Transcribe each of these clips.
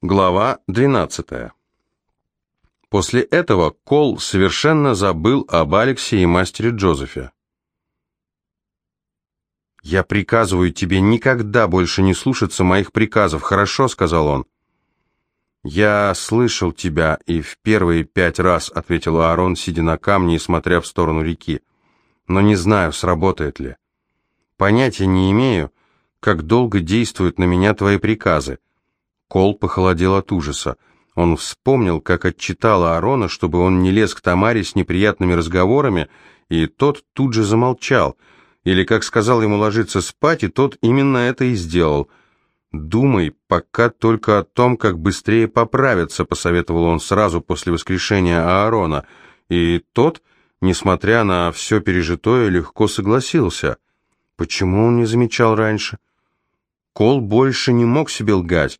Глава 12. После этого Кол совершенно забыл об Алексе и мастере Джозефе. «Я приказываю тебе никогда больше не слушаться моих приказов, хорошо?» — сказал он. «Я слышал тебя и в первые пять раз», — ответил Аарон, сидя на камне и смотря в сторону реки. «Но не знаю, сработает ли. Понятия не имею, как долго действуют на меня твои приказы. Кол похолодел от ужаса. Он вспомнил, как отчитала Аарона, чтобы он не лез к Тамаре с неприятными разговорами, и тот тут же замолчал. Или, как сказал ему ложиться спать, и тот именно это и сделал. «Думай пока только о том, как быстрее поправиться», — посоветовал он сразу после воскрешения Аарона. И тот, несмотря на все пережитое, легко согласился. Почему он не замечал раньше? Кол больше не мог себе лгать.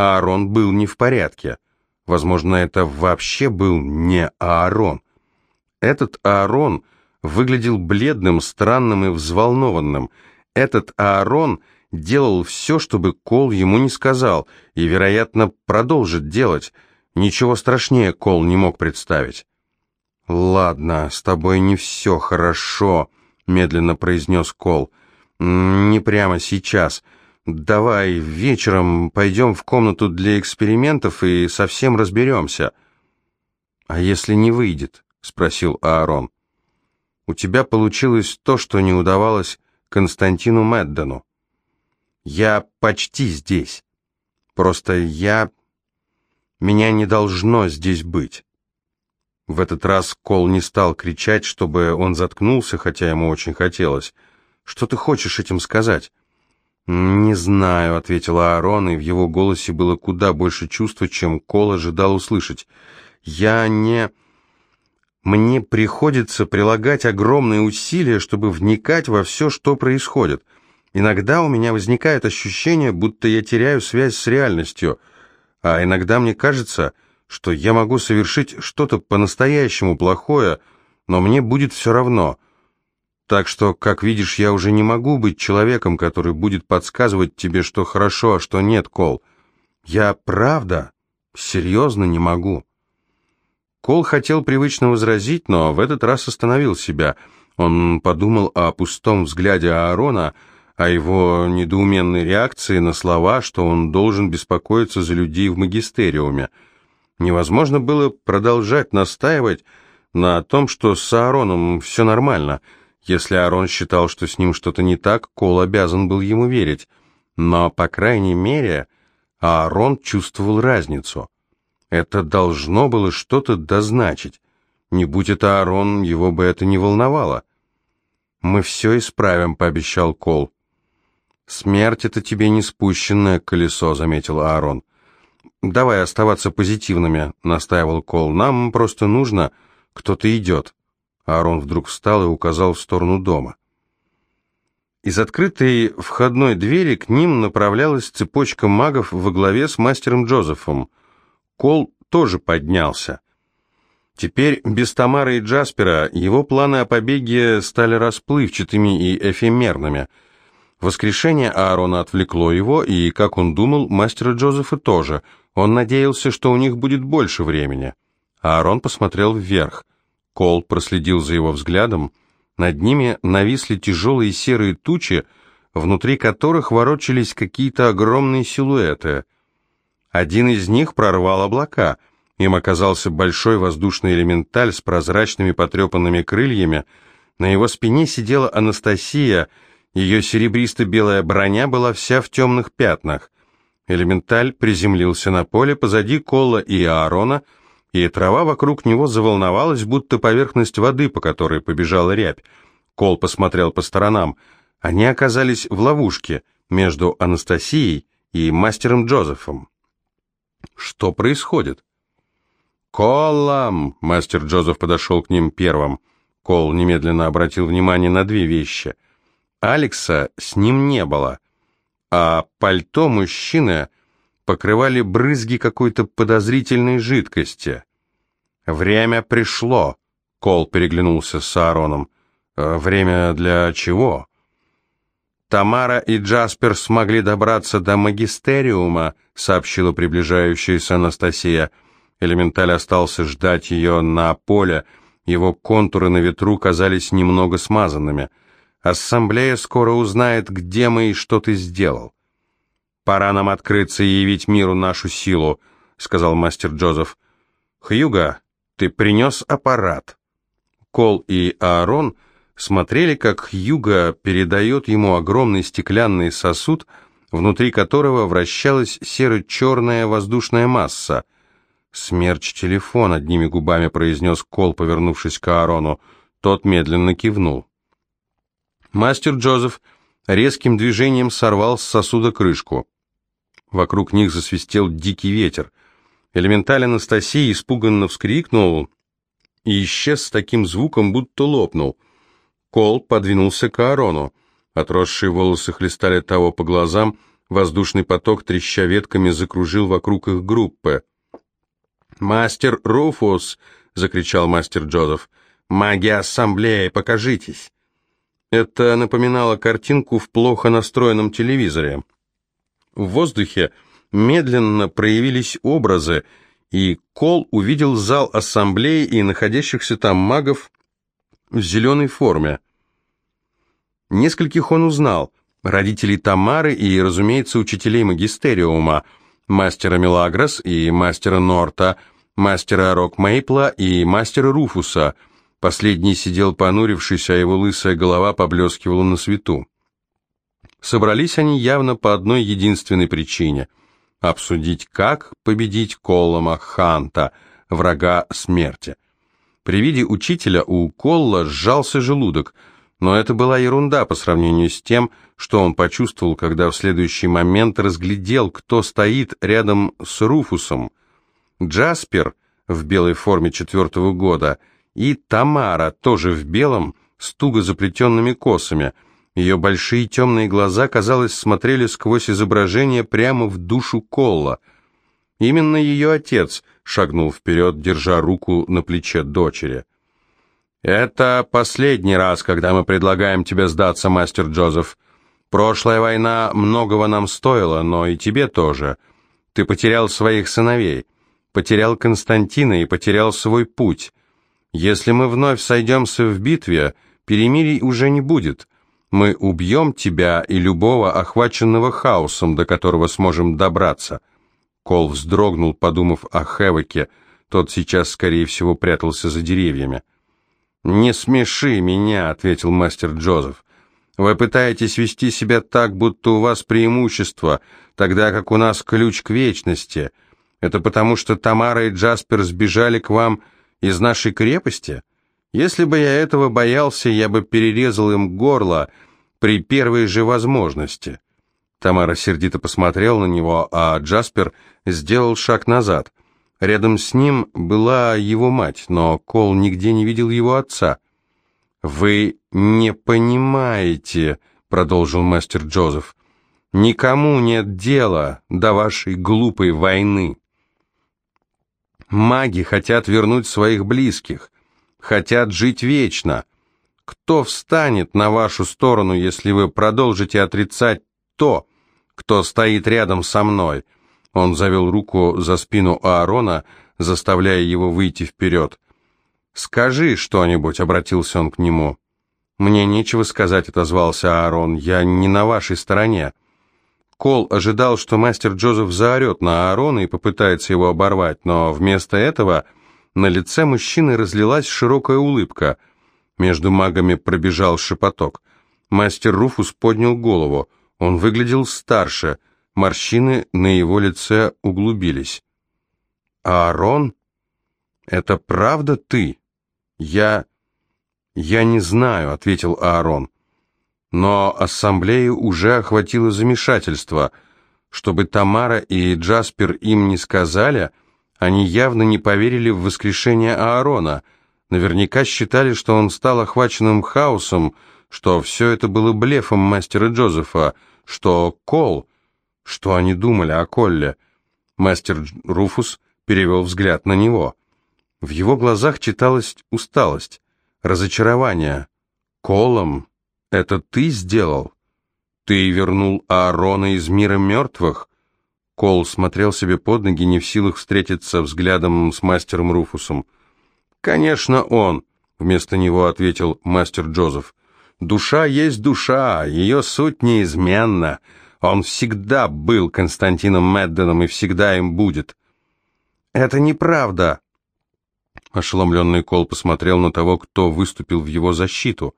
Аарон был не в порядке. Возможно, это вообще был не Аарон. Этот Аарон выглядел бледным, странным и взволнованным. Этот Аарон делал все, чтобы Кол ему не сказал, и, вероятно, продолжит делать. Ничего страшнее Кол не мог представить. «Ладно, с тобой не все хорошо», — медленно произнес Кол. «Не прямо сейчас. «Давай вечером пойдем в комнату для экспериментов и совсем разберемся». «А если не выйдет?» — спросил Аарон. «У тебя получилось то, что не удавалось Константину Меддену. Я почти здесь. Просто я... Меня не должно здесь быть». В этот раз Кол не стал кричать, чтобы он заткнулся, хотя ему очень хотелось. «Что ты хочешь этим сказать?» «Не знаю», — ответила Аарон, и в его голосе было куда больше чувства, чем Кол ожидал услышать. «Я не...» «Мне приходится прилагать огромные усилия, чтобы вникать во все, что происходит. Иногда у меня возникает ощущение, будто я теряю связь с реальностью, а иногда мне кажется, что я могу совершить что-то по-настоящему плохое, но мне будет все равно». Так что, как видишь, я уже не могу быть человеком, который будет подсказывать тебе, что хорошо, а что нет, Кол. Я правда, серьезно не могу. Кол хотел привычно возразить, но в этот раз остановил себя. Он подумал о пустом взгляде Аарона, о его недоуменной реакции на слова, что он должен беспокоиться за людей в магистериуме. Невозможно было продолжать настаивать на том, что с Аароном все нормально — если Арон считал, что с ним что-то не так, Кол обязан был ему верить. Но, по крайней мере, Аарон чувствовал разницу. Это должно было что-то дозначить. Не будь это Аарон, его бы это не волновало. «Мы все исправим», — пообещал Кол. «Смерть — это тебе не спущенное колесо», — заметил Аарон. «Давай оставаться позитивными», — настаивал Кол. «Нам просто нужно, кто-то идет». Аарон вдруг встал и указал в сторону дома. Из открытой входной двери к ним направлялась цепочка магов во главе с мастером Джозефом. Кол тоже поднялся. Теперь без Тамары и Джаспера его планы о побеге стали расплывчатыми и эфемерными. Воскрешение Аарона отвлекло его, и, как он думал, мастера Джозефа тоже. Он надеялся, что у них будет больше времени. Аарон посмотрел вверх. Кол проследил за его взглядом. Над ними нависли тяжелые серые тучи, внутри которых ворочались какие-то огромные силуэты. Один из них прорвал облака. Им оказался большой воздушный элементаль с прозрачными потрепанными крыльями. На его спине сидела Анастасия, ее серебристо-белая броня была вся в темных пятнах. Элементаль приземлился на поле позади Кола и Аарона — и трава вокруг него заволновалась, будто поверхность воды, по которой побежала рябь. Кол посмотрел по сторонам. Они оказались в ловушке между Анастасией и мастером Джозефом. Что происходит? «Колам!» — мастер Джозеф подошел к ним первым. Кол немедленно обратил внимание на две вещи. Алекса с ним не было, а пальто мужчины покрывали брызги какой-то подозрительной жидкости. «Время пришло», — Кол переглянулся с Аароном. «Э, «Время для чего?» Тамара и Джаспер смогли добраться до магистериума, сообщила приближающаяся Анастасия. Элементаль остался ждать ее на поле, его контуры на ветру казались немного смазанными. Ассамблея скоро узнает, где мы и что ты сделал. «Пора нам открыться и явить миру нашу силу», — сказал мастер Джозеф. «Хьюга, ты принес аппарат». Кол и Аарон — смотрели, как Юга передает ему огромный стеклянный сосуд, внутри которого вращалась серо-черная воздушная масса. «Смерч телефон», — одними губами произнес Кол, повернувшись к Аарону. Тот медленно кивнул. Мастер Джозеф резким движением сорвал с сосуда крышку. Вокруг них засвистел дикий ветер. Элементаль Анастасии испуганно вскрикнул и исчез с таким звуком, будто лопнул — Кол подвинулся к Аарону. Отросшие волосы хлестали того по глазам, воздушный поток, треща ветками, закружил вокруг их группы. «Мастер Руфус!» — закричал мастер Джозеф. «Магия Ассамблеи, покажитесь!» Это напоминало картинку в плохо настроенном телевизоре. В воздухе медленно проявились образы, и Кол увидел зал ассамблеи и находящихся там магов в зеленой форме. Нескольких он узнал, родителей Тамары и, разумеется, учителей магистериума, мастера Мелагрос и мастера Норта, мастера Рок Мейпла и мастера Руфуса. Последний сидел понурившись, а его лысая голова поблескивала на свету. Собрались они явно по одной единственной причине – обсудить, как победить Коллома Ханта, врага смерти. При виде учителя у Колла сжался желудок, но это была ерунда по сравнению с тем, что он почувствовал, когда в следующий момент разглядел, кто стоит рядом с Руфусом. Джаспер в белой форме четвертого года и Тамара, тоже в белом, с туго заплетенными косами. Ее большие темные глаза, казалось, смотрели сквозь изображение прямо в душу Колла. Именно ее отец шагнул вперед, держа руку на плече дочери. «Это последний раз, когда мы предлагаем тебе сдаться, мастер Джозеф. Прошлая война многого нам стоила, но и тебе тоже. Ты потерял своих сыновей, потерял Константина и потерял свой путь. Если мы вновь сойдемся в битве, перемирий уже не будет. Мы убьем тебя и любого охваченного хаосом, до которого сможем добраться». Кол вздрогнул, подумав о Хэвоке. Тот сейчас, скорее всего, прятался за деревьями. «Не смеши меня», — ответил мастер Джозеф. «Вы пытаетесь вести себя так, будто у вас преимущество, тогда как у нас ключ к вечности. Это потому, что Тамара и Джаспер сбежали к вам из нашей крепости? Если бы я этого боялся, я бы перерезал им горло при первой же возможности». Тамара сердито посмотрел на него, а Джаспер сделал шаг назад. Рядом с ним была его мать, но Кол нигде не видел его отца. «Вы не понимаете», — продолжил мастер Джозеф, — «никому нет дела до вашей глупой войны. Маги хотят вернуть своих близких, хотят жить вечно. Кто встанет на вашу сторону, если вы продолжите отрицать то, кто стоит рядом со мной?» Он завел руку за спину Аарона, заставляя его выйти вперед. «Скажи что-нибудь», — обратился он к нему. «Мне нечего сказать», — отозвался Аарон, — «я не на вашей стороне». Кол ожидал, что мастер Джозеф заорет на Аарона и попытается его оборвать, но вместо этого на лице мужчины разлилась широкая улыбка. Между магами пробежал шепоток. Мастер Руфус поднял голову. Он выглядел старше — Морщины на его лице углубились. «Аарон? Это правда ты?» «Я... я не знаю», — ответил Аарон. Но ассамблею уже охватило замешательство. Чтобы Тамара и Джаспер им не сказали, они явно не поверили в воскрешение Аарона. Наверняка считали, что он стал охваченным хаосом, что все это было блефом мастера Джозефа, что Кол что они думали о Колле? Мастер Руфус перевел взгляд на него. В его глазах читалась усталость, разочарование. «Колом? Это ты сделал?» Ты вернул Аарона из мира мертвых? Кол смотрел себе под ноги, не в силах встретиться взглядом с мастером Руфусом. «Конечно, он», — вместо него ответил мастер Джозеф. «Душа есть душа, ее суть неизменна. Он всегда был Константином Медденом и всегда им будет». «Это неправда», Ошеломленный Кол посмотрел на того, кто выступил в его защиту.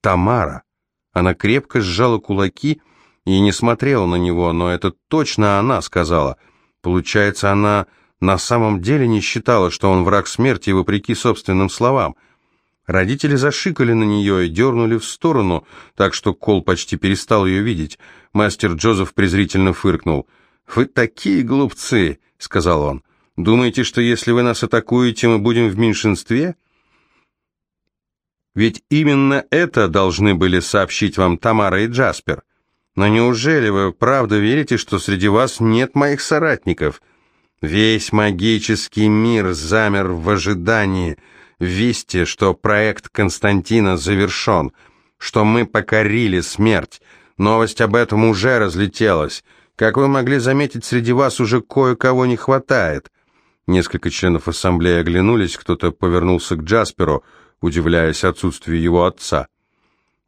Тамара. Она крепко сжала кулаки и не смотрела на него, но это точно она сказала. Получается, она на самом деле не считала, что он враг смерти, вопреки собственным словам. Родители зашикали на нее и дернули в сторону, так что Кол почти перестал ее видеть. Мастер Джозеф презрительно фыркнул. «Вы такие глупцы», — сказал он. Думаете, что если вы нас атакуете, мы будем в меньшинстве? Ведь именно это должны были сообщить вам Тамара и Джаспер. Но неужели вы правда верите, что среди вас нет моих соратников? Весь магический мир замер в ожидании, вести, что проект Константина завершен, что мы покорили смерть. Новость об этом уже разлетелась. Как вы могли заметить, среди вас уже кое-кого не хватает. Несколько членов ассамблеи оглянулись, кто-то повернулся к Джасперу, удивляясь отсутствию его отца.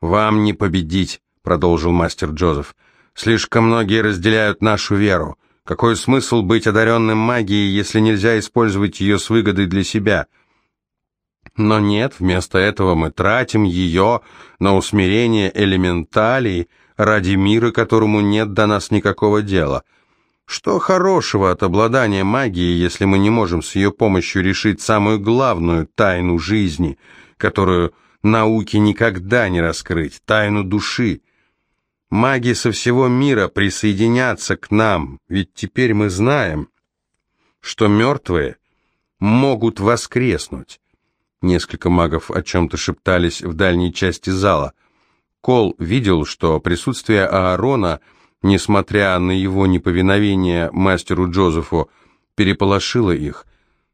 «Вам не победить», — продолжил мастер Джозеф. «Слишком многие разделяют нашу веру. Какой смысл быть одаренным магией, если нельзя использовать ее с выгодой для себя?» Но нет, вместо этого мы тратим ее на усмирение элементалей ради мира, которому нет до нас никакого дела — что хорошего от обладания магией, если мы не можем с ее помощью решить самую главную тайну жизни, которую науке никогда не раскрыть, тайну души? Маги со всего мира присоединятся к нам, ведь теперь мы знаем, что мертвые могут воскреснуть. Несколько магов о чем-то шептались в дальней части зала. Кол видел, что присутствие Аарона – несмотря на его неповиновение мастеру Джозефу, переполошило их.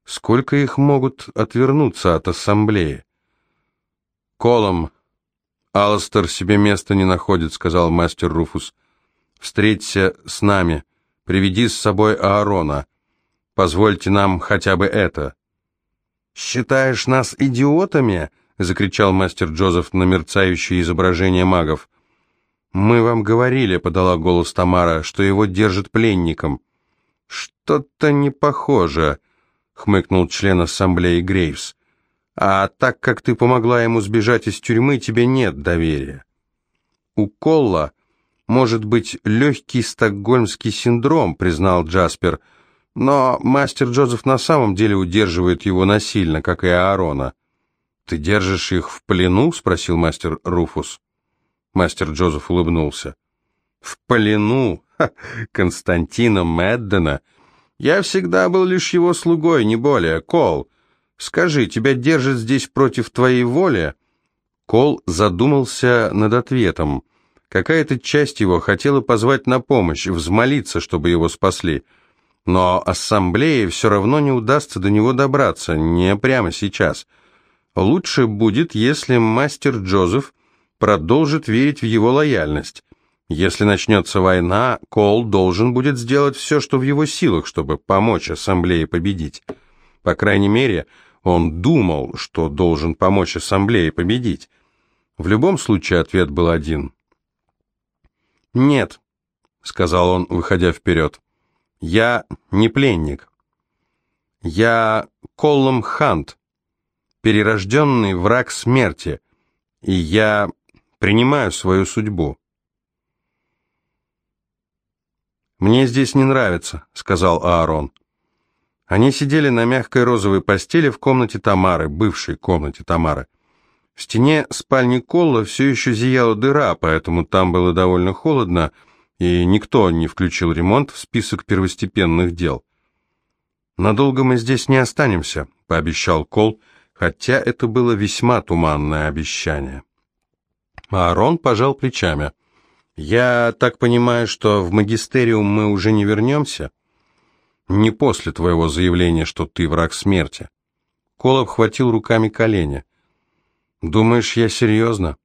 Сколько их могут отвернуться от ассамблеи? «Колом, Алстер себе места не находит», — сказал мастер Руфус. «Встреться с нами, приведи с собой Аарона. Позвольте нам хотя бы это». «Считаешь нас идиотами?» — закричал мастер Джозеф на мерцающее изображение магов. «Мы вам говорили», — подала голос Тамара, — «что его держат пленником». «Что-то не похоже», — хмыкнул член ассамблеи Грейвс. «А так как ты помогла ему сбежать из тюрьмы, тебе нет доверия». «У Колла может быть легкий стокгольмский синдром», — признал Джаспер, «но мастер Джозеф на самом деле удерживает его насильно, как и Аарона». «Ты держишь их в плену?» — спросил мастер Руфус. Мастер Джозеф улыбнулся. «В плену Ха, Константина Меддена. Я всегда был лишь его слугой, не более. Кол, скажи, тебя держат здесь против твоей воли?» Кол задумался над ответом. Какая-то часть его хотела позвать на помощь, взмолиться, чтобы его спасли. Но ассамблее все равно не удастся до него добраться, не прямо сейчас. Лучше будет, если мастер Джозеф продолжит верить в его лояльность. Если начнется война, Кол должен будет сделать все, что в его силах, чтобы помочь ассамблее победить. По крайней мере, он думал, что должен помочь ассамблее победить. В любом случае ответ был один. «Нет», — сказал он, выходя вперед, — «я не пленник. Я Коллом Хант, перерожденный враг смерти, и я Принимаю свою судьбу. «Мне здесь не нравится», — сказал Аарон. Они сидели на мягкой розовой постели в комнате Тамары, бывшей комнате Тамары. В стене спальни Колла все еще зияла дыра, поэтому там было довольно холодно, и никто не включил ремонт в список первостепенных дел. «Надолго мы здесь не останемся», — пообещал Кол, хотя это было весьма туманное обещание. Аарон пожал плечами. «Я так понимаю, что в магистериум мы уже не вернемся?» «Не после твоего заявления, что ты враг смерти». Кол обхватил руками колени. «Думаешь, я серьезно?»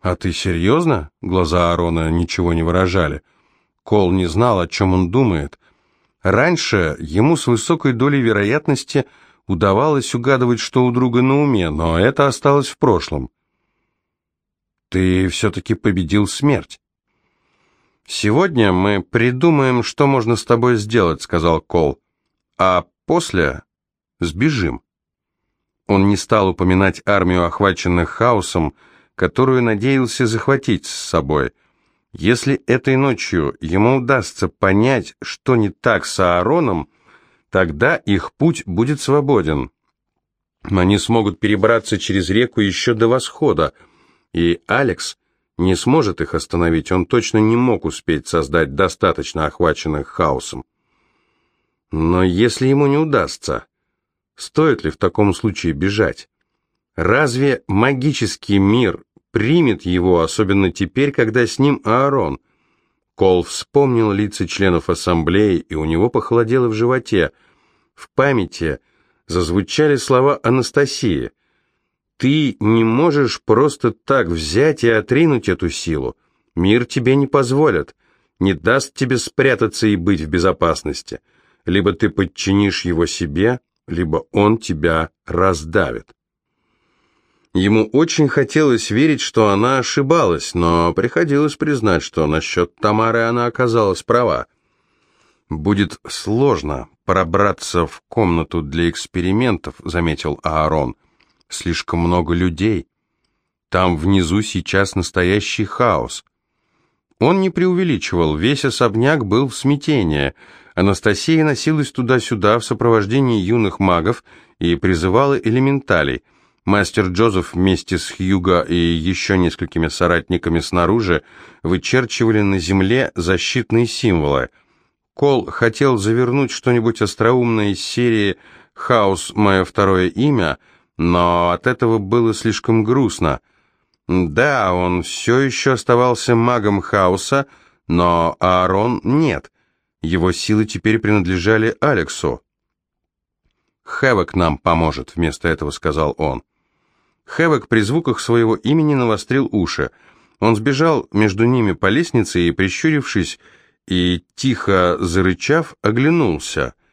«А ты серьезно?» Глаза Аарона ничего не выражали. Кол не знал, о чем он думает. Раньше ему с высокой долей вероятности удавалось угадывать, что у друга на уме, но это осталось в прошлом. «Ты все-таки победил смерть». «Сегодня мы придумаем, что можно с тобой сделать», — сказал Кол. «А после сбежим». Он не стал упоминать армию, охваченных хаосом, которую надеялся захватить с собой. Если этой ночью ему удастся понять, что не так с Аароном, тогда их путь будет свободен. Они смогут перебраться через реку еще до восхода, и Алекс не сможет их остановить, он точно не мог успеть создать достаточно охваченных хаосом. Но если ему не удастся, стоит ли в таком случае бежать? Разве магический мир примет его, особенно теперь, когда с ним Аарон? Кол вспомнил лица членов ассамблеи, и у него похолодело в животе. В памяти зазвучали слова Анастасии – ты не можешь просто так взять и отринуть эту силу. Мир тебе не позволит, не даст тебе спрятаться и быть в безопасности. Либо ты подчинишь его себе, либо он тебя раздавит. Ему очень хотелось верить, что она ошибалась, но приходилось признать, что насчет Тамары она оказалась права. «Будет сложно пробраться в комнату для экспериментов», — заметил Аарон слишком много людей. Там внизу сейчас настоящий хаос. Он не преувеличивал, весь особняк был в смятении. Анастасия носилась туда-сюда в сопровождении юных магов и призывала элементалей. Мастер Джозеф вместе с Хьюго и еще несколькими соратниками снаружи вычерчивали на земле защитные символы. Кол хотел завернуть что-нибудь остроумное из серии «Хаос. Мое второе имя», но от этого было слишком грустно. Да, он все еще оставался магом хаоса, но Аарон нет. Его силы теперь принадлежали Алексу. «Хэвок нам поможет», — вместо этого сказал он. Хэвок при звуках своего имени навострил уши. Он сбежал между ними по лестнице и, прищурившись и тихо зарычав, оглянулся —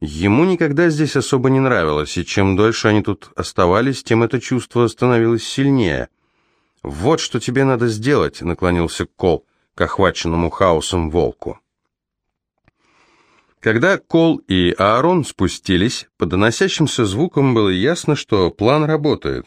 Ему никогда здесь особо не нравилось, и чем дольше они тут оставались, тем это чувство становилось сильнее. «Вот что тебе надо сделать», — наклонился Кол к охваченному хаосом волку. Когда Кол и Аарон спустились, по доносящимся звукам было ясно, что план работает.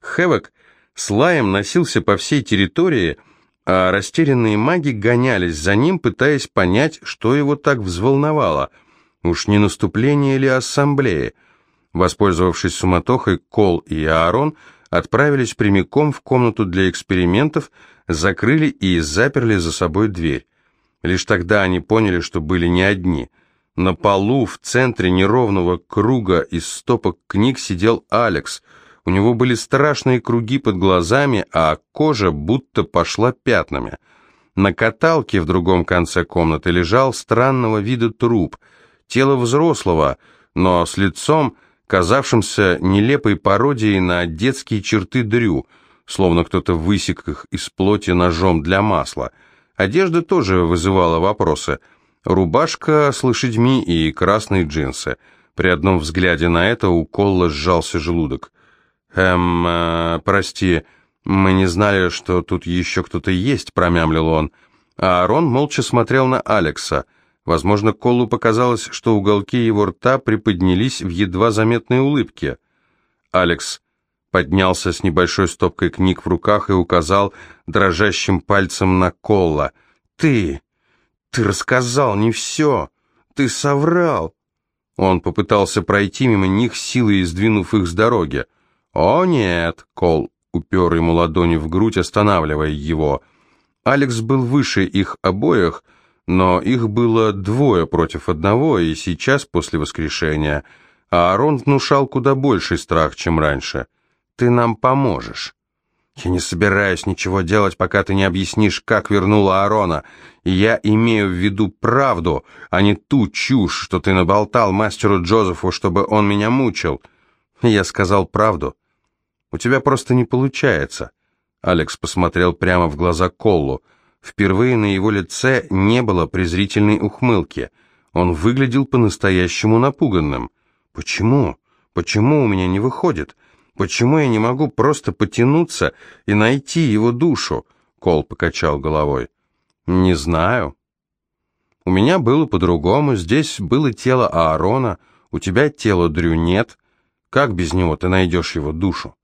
Хэвок с лаем носился по всей территории, а растерянные маги гонялись за ним, пытаясь понять, что его так взволновало — Уж не наступление ли ассамблеи? Воспользовавшись суматохой, Кол и Аарон отправились прямиком в комнату для экспериментов, закрыли и заперли за собой дверь. Лишь тогда они поняли, что были не одни. На полу в центре неровного круга из стопок книг сидел Алекс. У него были страшные круги под глазами, а кожа будто пошла пятнами. На каталке в другом конце комнаты лежал странного вида труп — тело взрослого, но с лицом, казавшимся нелепой пародией на детские черты Дрю, словно кто-то высек их из плоти ножом для масла. Одежда тоже вызывала вопросы. Рубашка с лошадьми и красные джинсы. При одном взгляде на это у Колла сжался желудок. «Эм, э, прости, мы не знали, что тут еще кто-то есть», — промямлил он. А Арон молча смотрел на Алекса — Возможно, Колу показалось, что уголки его рта приподнялись в едва заметной улыбке. Алекс поднялся с небольшой стопкой книг в руках и указал дрожащим пальцем на Колла. «Ты! Ты рассказал не все! Ты соврал!» Он попытался пройти мимо них, силой сдвинув их с дороги. «О, нет!» — Кол упер ему ладони в грудь, останавливая его. Алекс был выше их обоих, — но их было двое против одного, и сейчас, после воскрешения, Аарон внушал куда больший страх, чем раньше. «Ты нам поможешь». «Я не собираюсь ничего делать, пока ты не объяснишь, как вернула Аарона, и я имею в виду правду, а не ту чушь, что ты наболтал мастеру Джозефу, чтобы он меня мучил». Я сказал правду. «У тебя просто не получается». Алекс посмотрел прямо в глаза Коллу. Впервые на его лице не было презрительной ухмылки. Он выглядел по-настоящему напуганным. «Почему? Почему у меня не выходит? Почему я не могу просто потянуться и найти его душу?» Кол покачал головой. «Не знаю. У меня было по-другому. Здесь было тело Аарона, у тебя тело Дрю нет. Как без него ты найдешь его душу?»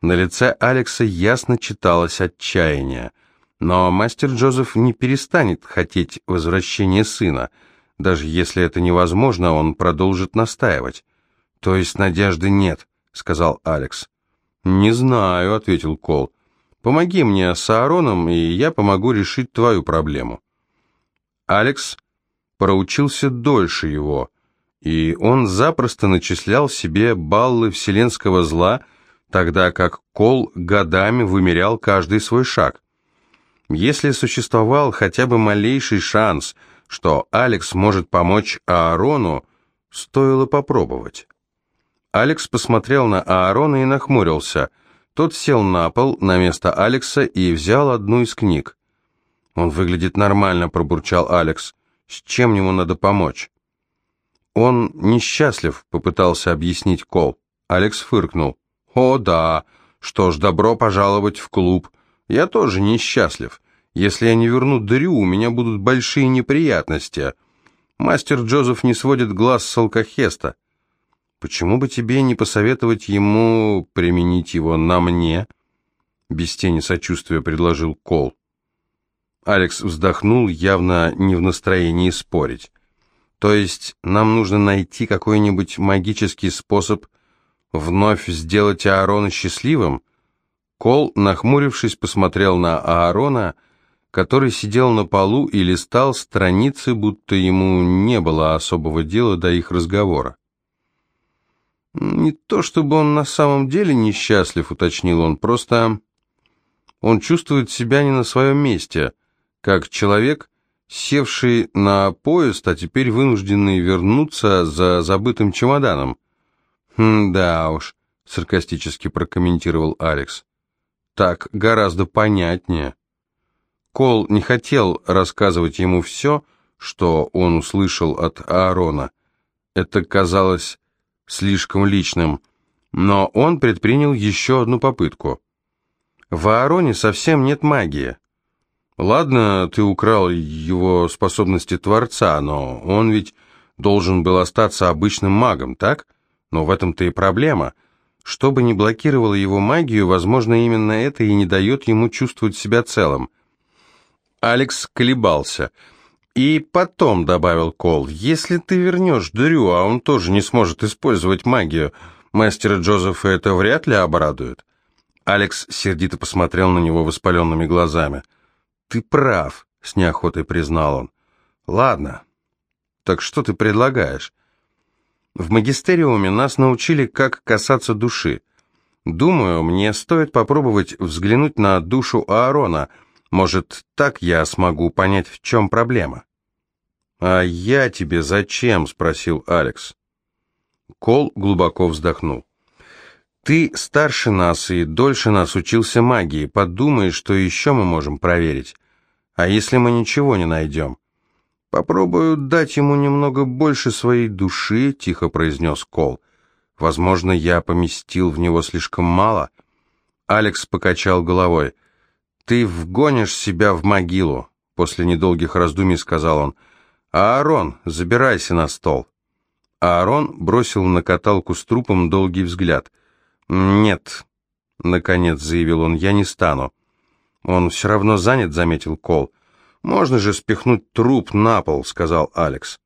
На лице Алекса ясно читалось отчаяние. Но мастер Джозеф не перестанет хотеть возвращения сына. Даже если это невозможно, он продолжит настаивать. «То есть надежды нет», — сказал Алекс. «Не знаю», — ответил Кол. «Помоги мне с Аароном, и я помогу решить твою проблему». Алекс проучился дольше его, и он запросто начислял себе баллы вселенского зла — тогда как Кол годами вымерял каждый свой шаг. Если существовал хотя бы малейший шанс, что Алекс может помочь Аарону, стоило попробовать. Алекс посмотрел на Аарона и нахмурился. Тот сел на пол на место Алекса и взял одну из книг. «Он выглядит нормально», — пробурчал Алекс. «С чем ему надо помочь?» «Он несчастлив», — попытался объяснить Кол. Алекс фыркнул. «О, да. Что ж, добро пожаловать в клуб. Я тоже несчастлив. Если я не верну Дрю, у меня будут большие неприятности. Мастер Джозеф не сводит глаз с алкохеста. Почему бы тебе не посоветовать ему применить его на мне?» Без тени сочувствия предложил Кол. Алекс вздохнул, явно не в настроении спорить. «То есть нам нужно найти какой-нибудь магический способ вновь сделать Аарона счастливым? Кол, нахмурившись, посмотрел на Аарона, который сидел на полу и листал страницы, будто ему не было особого дела до их разговора. «Не то чтобы он на самом деле несчастлив», — уточнил он, — «просто он чувствует себя не на своем месте, как человек, севший на поезд, а теперь вынужденный вернуться за забытым чемоданом. «Хм, да уж», — саркастически прокомментировал Алекс. «Так гораздо понятнее». Кол не хотел рассказывать ему все, что он услышал от Аарона. Это казалось слишком личным, но он предпринял еще одну попытку. В Аароне совсем нет магии. Ладно, ты украл его способности Творца, но он ведь должен был остаться обычным магом, так? Но в этом-то и проблема. Что бы ни блокировало его магию, возможно, именно это и не дает ему чувствовать себя целым. Алекс колебался. «И потом», — добавил Кол, — «если ты вернешь Дрю, а он тоже не сможет использовать магию, мастера Джозефа это вряд ли обрадует». Алекс сердито посмотрел на него воспаленными глазами. «Ты прав», — с неохотой признал он. «Ладно. Так что ты предлагаешь?» В магистериуме нас научили, как касаться души. Думаю, мне стоит попробовать взглянуть на душу Аарона. Может, так я смогу понять, в чем проблема. «А я тебе зачем?» — спросил Алекс. Кол глубоко вздохнул. «Ты старше нас и дольше нас учился магии. Подумай, что еще мы можем проверить. А если мы ничего не найдем? «Попробую дать ему немного больше своей души», — тихо произнес Кол. «Возможно, я поместил в него слишком мало». Алекс покачал головой. «Ты вгонишь себя в могилу», — после недолгих раздумий сказал он. «Аарон, забирайся на стол». Аарон бросил на каталку с трупом долгий взгляд. «Нет», — наконец заявил он, — «я не стану». «Он все равно занят», — заметил Кол. «Можно же спихнуть труп на пол», — сказал Алекс.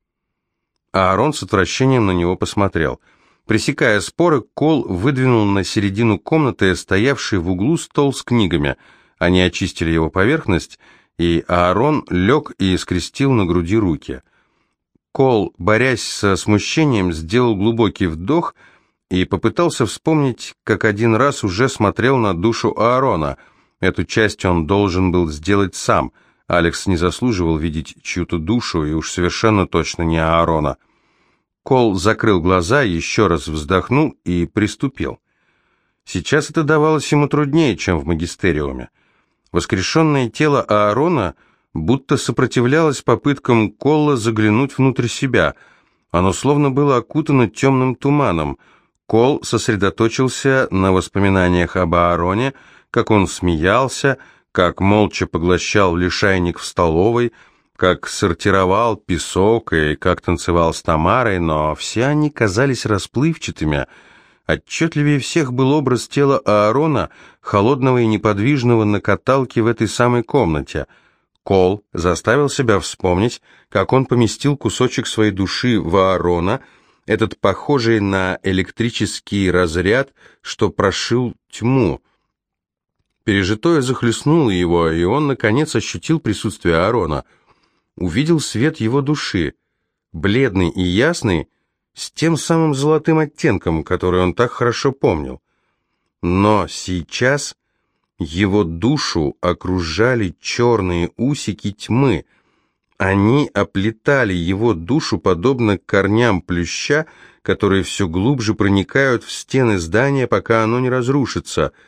А Аарон с отвращением на него посмотрел. Пресекая споры, Кол выдвинул на середину комнаты стоявший в углу стол с книгами. Они очистили его поверхность, и Аарон лег и скрестил на груди руки. Кол, борясь со смущением, сделал глубокий вдох и попытался вспомнить, как один раз уже смотрел на душу Аарона. Эту часть он должен был сделать сам — Алекс не заслуживал видеть чью-то душу, и уж совершенно точно не Аарона. Кол закрыл глаза, еще раз вздохнул и приступил. Сейчас это давалось ему труднее, чем в магистериуме. Воскрешенное тело Аарона будто сопротивлялось попыткам Колла заглянуть внутрь себя. Оно словно было окутано темным туманом. Кол сосредоточился на воспоминаниях об Аароне, как он смеялся, как молча поглощал лишайник в столовой, как сортировал песок и как танцевал с Тамарой, но все они казались расплывчатыми. Отчетливее всех был образ тела Аарона, холодного и неподвижного на каталке в этой самой комнате. Кол заставил себя вспомнить, как он поместил кусочек своей души в Аарона, этот похожий на электрический разряд, что прошил тьму. Пережитое захлестнуло его, и он, наконец, ощутил присутствие Аарона. Увидел свет его души, бледный и ясный, с тем самым золотым оттенком, который он так хорошо помнил. Но сейчас его душу окружали черные усики тьмы. Они оплетали его душу подобно корням плюща, которые все глубже проникают в стены здания, пока оно не разрушится —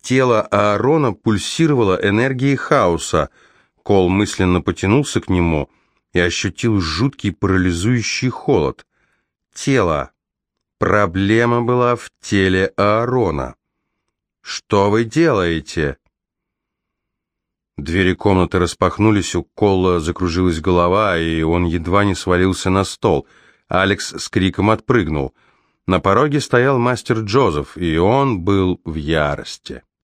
Тело Аарона пульсировало энергией хаоса. Кол мысленно потянулся к нему и ощутил жуткий парализующий холод. Тело. Проблема была в теле Аарона. «Что вы делаете?» Двери комнаты распахнулись, у Колла закружилась голова, и он едва не свалился на стол. Алекс с криком отпрыгнул. На пороге стоял мастер Джозеф, и он был в ярости.